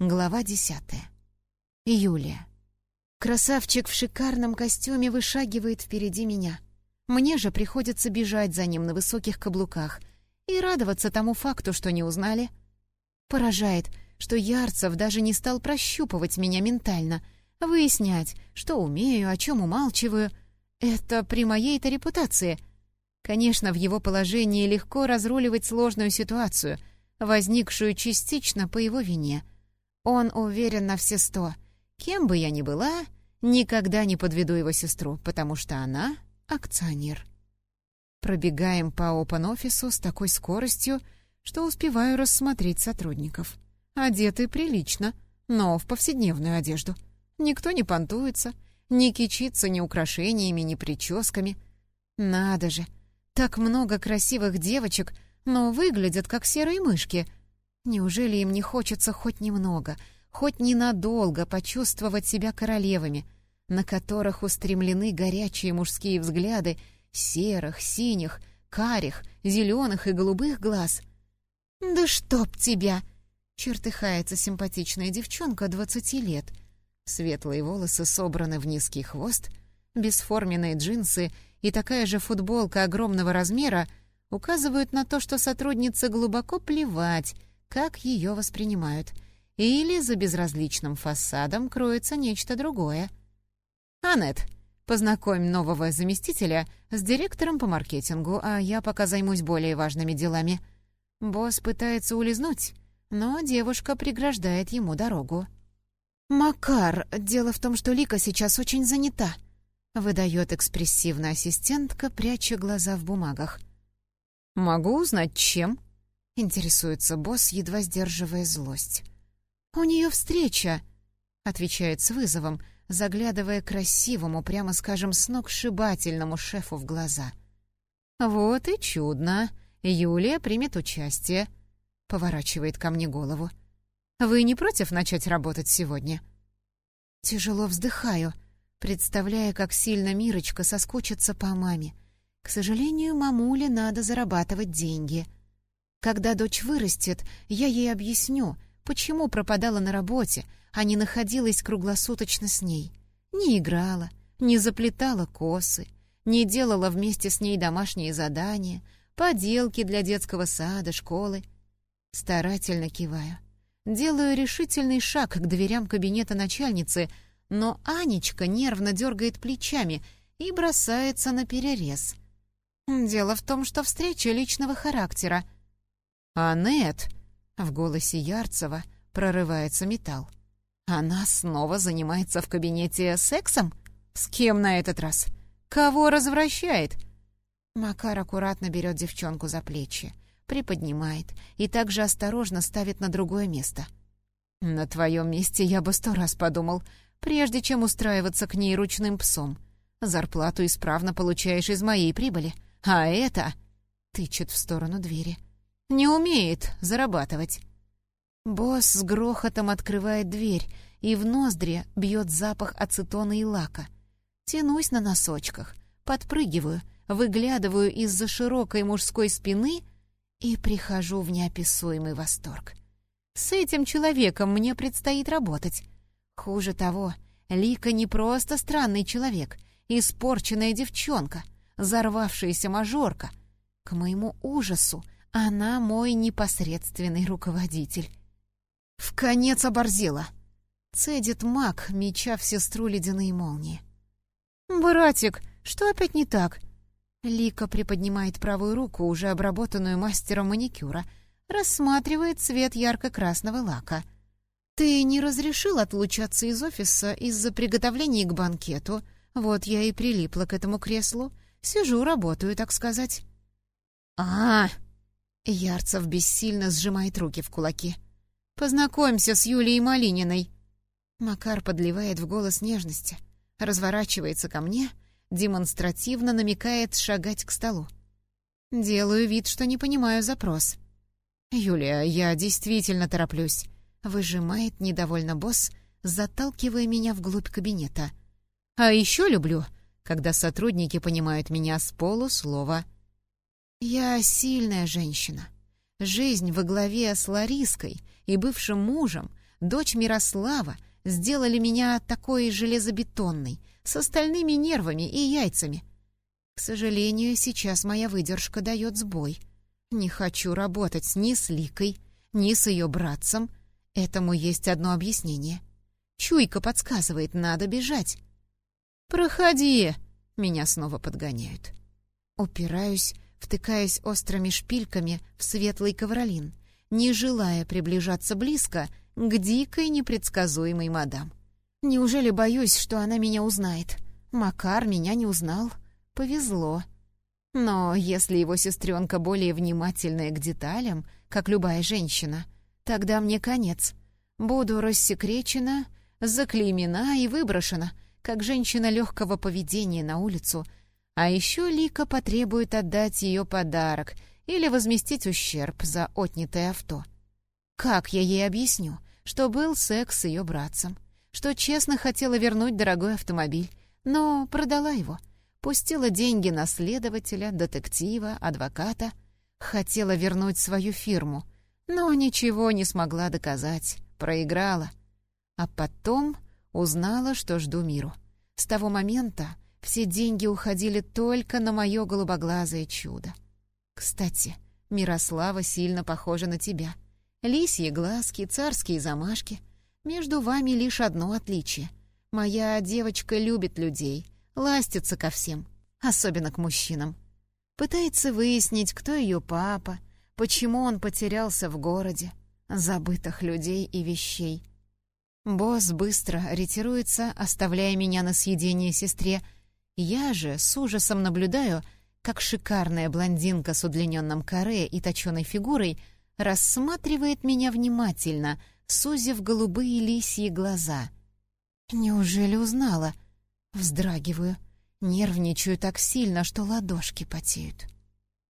Глава десятая. Юлия. Красавчик в шикарном костюме вышагивает впереди меня. Мне же приходится бежать за ним на высоких каблуках и радоваться тому факту, что не узнали. Поражает, что Ярцев даже не стал прощупывать меня ментально, выяснять, что умею, о чем умалчиваю. Это при моей-то репутации. Конечно, в его положении легко разруливать сложную ситуацию, возникшую частично по его вине — он уверен на все сто. Кем бы я ни была, никогда не подведу его сестру, потому что она — акционер. Пробегаем по опен-офису с такой скоростью, что успеваю рассмотреть сотрудников. Одеты прилично, но в повседневную одежду. Никто не понтуется, не кичится ни украшениями, ни прическами. Надо же, так много красивых девочек, но выглядят как серые мышки — Неужели им не хочется хоть немного, хоть ненадолго почувствовать себя королевами, на которых устремлены горячие мужские взгляды серых, синих, карих, зеленых и голубых глаз? «Да чтоб тебя!» — чертыхается симпатичная девчонка двадцати лет. Светлые волосы собраны в низкий хвост, бесформенные джинсы и такая же футболка огромного размера указывают на то, что сотруднице глубоко плевать — как ее воспринимают, или за безразличным фасадом кроется нечто другое. «Аннет, познакомь нового заместителя с директором по маркетингу, а я пока займусь более важными делами». Босс пытается улизнуть, но девушка преграждает ему дорогу. «Макар, дело в том, что Лика сейчас очень занята», — выдает экспрессивная ассистентка, пряча глаза в бумагах. «Могу узнать, чем?» Интересуется босс, едва сдерживая злость. «У нее встреча», — отвечает с вызовом, заглядывая красивому, прямо скажем, сногсшибательному шефу в глаза. «Вот и чудно. Юлия примет участие», — поворачивает ко мне голову. «Вы не против начать работать сегодня?» Тяжело вздыхаю, представляя, как сильно Мирочка соскучится по маме. К сожалению, мамуле надо зарабатывать деньги — когда дочь вырастет, я ей объясню, почему пропадала на работе, а не находилась круглосуточно с ней. Не играла, не заплетала косы, не делала вместе с ней домашние задания, поделки для детского сада, школы. Старательно киваю. Делаю решительный шаг к дверям кабинета начальницы, но Анечка нервно дергает плечами и бросается на перерез. Дело в том, что встреча личного характера — «Анет!» — в голосе Ярцева прорывается металл. «Она снова занимается в кабинете сексом? С кем на этот раз? Кого развращает?» Макар аккуратно берет девчонку за плечи, приподнимает и также осторожно ставит на другое место. «На твоем месте я бы сто раз подумал, прежде чем устраиваться к ней ручным псом. Зарплату исправно получаешь из моей прибыли, а это...» — тычет в сторону двери — не умеет зарабатывать. Босс с грохотом открывает дверь, и в ноздри бьет запах ацетона и лака. Тянусь на носочках, подпрыгиваю, выглядываю из-за широкой мужской спины и прихожу в неописуемый восторг. С этим человеком мне предстоит работать. Хуже того, Лика не просто странный человек, испорченная девчонка, взорвавшаяся мажорка. К моему ужасу — она мой непосредственный руководитель. В конец оборзела. Цедит маг, меча в сестру ледяные молнии. «Братик, что опять не так?» Лика приподнимает правую руку, уже обработанную мастером маникюра, рассматривает цвет ярко-красного лака. «Ты не разрешил отлучаться из офиса из-за приготовлений к банкету. Вот я и прилипла к этому креслу. Сижу, работаю, так сказать». «А, Ярцев бессильно сжимает руки в кулаки. «Познакомься с Юлией Малининой!» Макар подливает в голос нежности, разворачивается ко мне, демонстративно намекает шагать к столу. Делаю вид, что не понимаю запрос. «Юлия, я действительно тороплюсь», — выжимает недовольно босс, заталкивая меня вглубь кабинета. «А еще люблю, когда сотрудники понимают меня с полуслова». Я сильная женщина. Жизнь во главе с Лариской и бывшим мужем дочь Мирослава сделали меня такой железобетонной, с остальными нервами и яйцами. К сожалению, сейчас моя выдержка дает сбой. Не хочу работать ни с Ликой, ни с ее братцем. Этому есть одно объяснение. Чуйка подсказывает, надо бежать. «Проходи!» — меня снова подгоняют. Упираюсь, втыкаясь острыми шпильками в светлый ковролин, не желая приближаться близко к дикой непредсказуемой мадам. Неужели боюсь, что она меня узнает? Макар меня не узнал. Повезло. Но если его сестренка более внимательная к деталям, как любая женщина, тогда мне конец. Буду рассекречена, заклеймена и выброшена, как женщина легкого поведения на улицу. А еще Лика потребует отдать ее подарок или возместить ущерб за отнятое авто. Как я ей объясню, что был секс с ее братцем, что честно хотела вернуть дорогой автомобиль, но продала его, пустила деньги на следователя, детектива, адвоката, хотела вернуть свою фирму, но ничего не смогла доказать, проиграла. А потом узнала, что жду миру. С того момента все деньги уходили только на мое голубоглазое чудо. Кстати, Мирослава сильно похожа на тебя. Лисьи глазки, царские замашки. Между вами лишь одно отличие. Моя девочка любит людей, ластится ко всем, особенно к мужчинам. Пытается выяснить, кто ее папа, почему он потерялся в городе, забытых людей и вещей. Босс быстро ретируется, оставляя меня на съедение сестре. Я же с ужасом наблюдаю, как шикарная блондинка с удлиненным каре и точеной фигурой рассматривает меня внимательно, сузив голубые лисьи глаза. Неужели узнала? Вздрагиваю, нервничаю так сильно, что ладошки потеют.